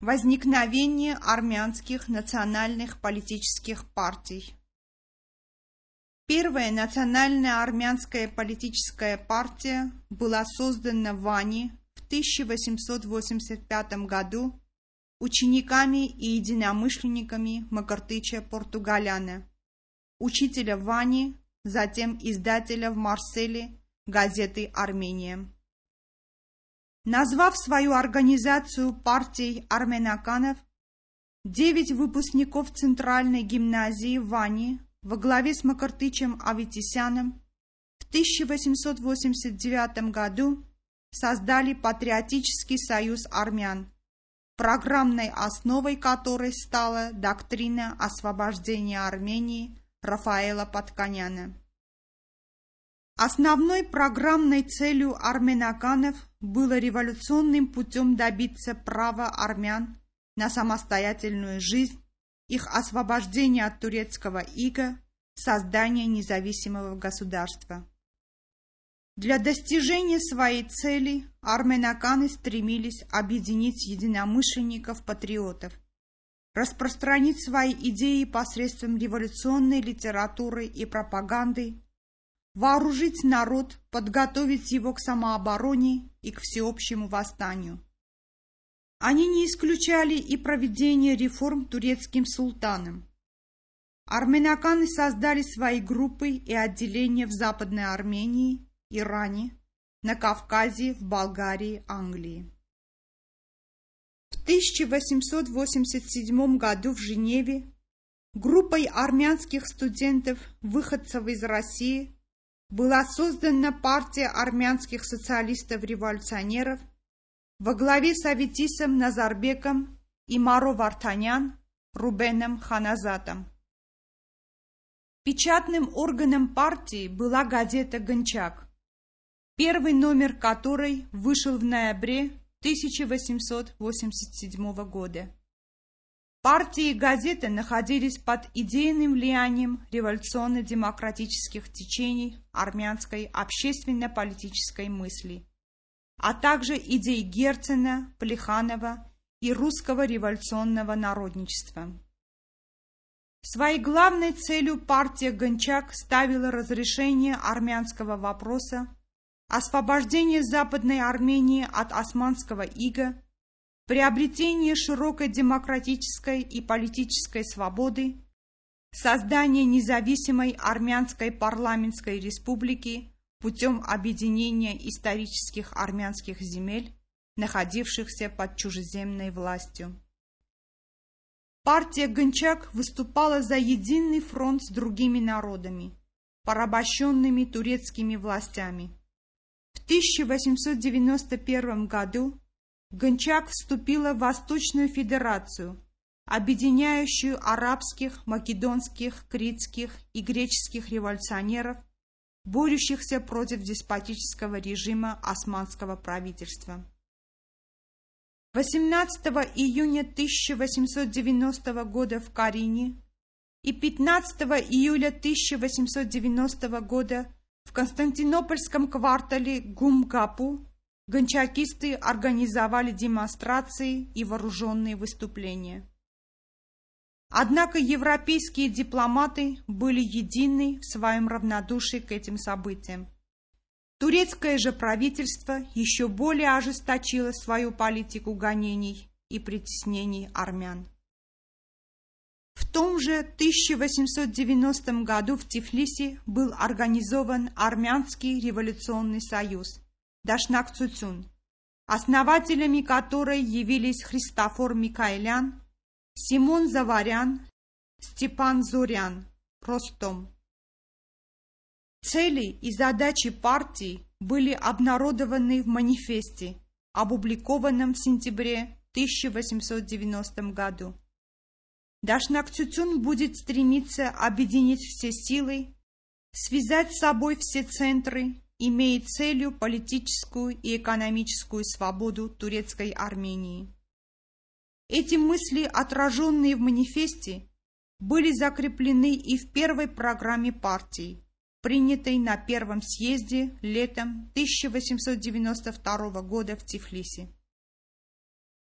Возникновение армянских национальных политических партий Первая национальная армянская политическая партия была создана в Ване в 1885 году учениками и единомышленниками Макартыча Португаляна, учителя в Ване, затем издателя в Марселе газеты «Армения». Назвав свою организацию партией арменаканов, девять выпускников Центральной гимназии в Ване во главе с Макартычем Аветисяном в 1889 году создали Патриотический союз армян, программной основой которой стала доктрина освобождения Армении Рафаэла Патканяна. Основной программной целью арменаканов было революционным путем добиться права армян на самостоятельную жизнь, их освобождения от турецкого ига, создания независимого государства. Для достижения своей цели арменаканы стремились объединить единомышленников-патриотов, распространить свои идеи посредством революционной литературы и пропаганды, вооружить народ, подготовить его к самообороне и к всеобщему восстанию. Они не исключали и проведение реформ турецким султаном. Арменаканы создали свои группы и отделения в Западной Армении, Иране, на Кавказе, в Болгарии, Англии. В 1887 году в Женеве группой армянских студентов, выходцев из России, была создана партия армянских социалистов-революционеров во главе с Аветисом Назарбеком и Маро Вартанян Рубеном Ханазатом. Печатным органом партии была газета «Гончак», первый номер которой вышел в ноябре 1887 года. Партии и газеты находились под идейным влиянием революционно-демократических течений армянской общественно-политической мысли, а также идей Герцена, Плеханова и русского революционного народничества. Своей главной целью партия Гончак ставила разрешение армянского вопроса, освобождение Западной Армении от османского ига приобретение широкой демократической и политической свободы, создание независимой армянской парламентской республики путем объединения исторических армянских земель, находившихся под чужеземной властью. Партия Гончак выступала за единый фронт с другими народами, порабощенными турецкими властями. В 1891 году Гончак вступила в Восточную Федерацию, объединяющую арабских, македонских, критских и греческих революционеров, борющихся против деспотического режима османского правительства. 18 июня 1890 года в Карине и 15 июля 1890 года в Константинопольском квартале Гумкапу Гончакисты организовали демонстрации и вооруженные выступления. Однако европейские дипломаты были едины в своем равнодушии к этим событиям. Турецкое же правительство еще более ожесточило свою политику гонений и притеснений армян. В том же 1890 году в Тифлисе был организован Армянский революционный союз – Дашнакцутюн, основателями которой явились Христофор Микаэлян, Симон Заварян, Степан Зорян, Ростом. Цели и задачи партии были обнародованы в манифесте, опубликованном в сентябре 1890 году. Дашнакцутюн будет стремиться объединить все силы, связать с собой все центры имеет целью политическую и экономическую свободу турецкой Армении. Эти мысли, отраженные в манифесте, были закреплены и в первой программе партии, принятой на первом съезде летом 1892 года в Тифлисе.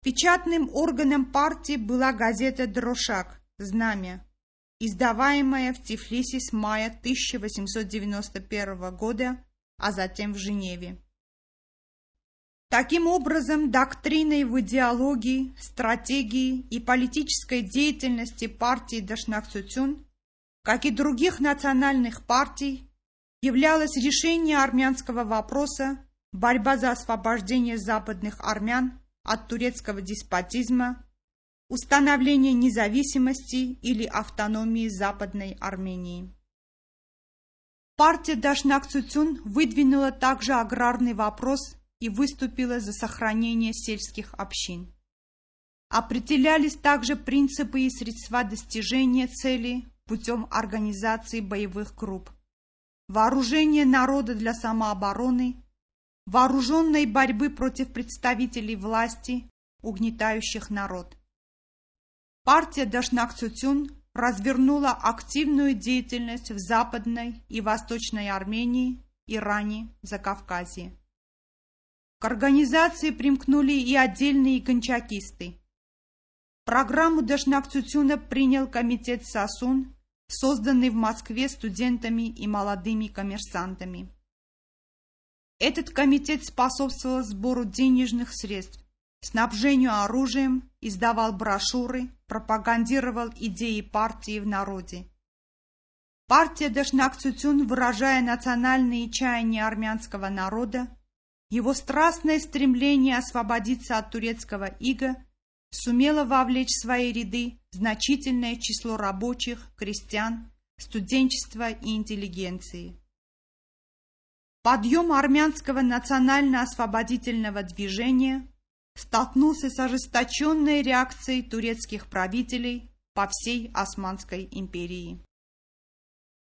Печатным органом партии была газета «Дрошак» «Знамя», издаваемая в Тифлисе с мая 1891 года, а затем в Женеве. Таким образом, доктриной в идеологии, стратегии и политической деятельности партии Дашнакцутюн, как и других национальных партий, являлось решение армянского вопроса, борьба за освобождение западных армян от турецкого деспотизма, установление независимости или автономии Западной Армении. Партия Дашнак-Цуцюн выдвинула также аграрный вопрос и выступила за сохранение сельских общин. Определялись также принципы и средства достижения цели путем организации боевых групп, вооружение народа для самообороны, вооруженной борьбы против представителей власти, угнетающих народ. Партия Дашнак-Цутюн развернула активную деятельность в Западной и Восточной Армении, Иране, Закавказье. К организации примкнули и отдельные гончакисты. Программу Дашнак-Цутюна принял комитет «Сосун», созданный в Москве студентами и молодыми коммерсантами. Этот комитет способствовал сбору денежных средств, снабжению оружием, издавал брошюры, пропагандировал идеи партии в народе. Партия Дашнак-Цутюн, выражая национальные чаяния армянского народа, его страстное стремление освободиться от турецкого ига сумело вовлечь в свои ряды значительное число рабочих, крестьян, студенчества и интеллигенции. Подъем армянского национально-освободительного движения столкнулся с ожесточенной реакцией турецких правителей по всей Османской империи.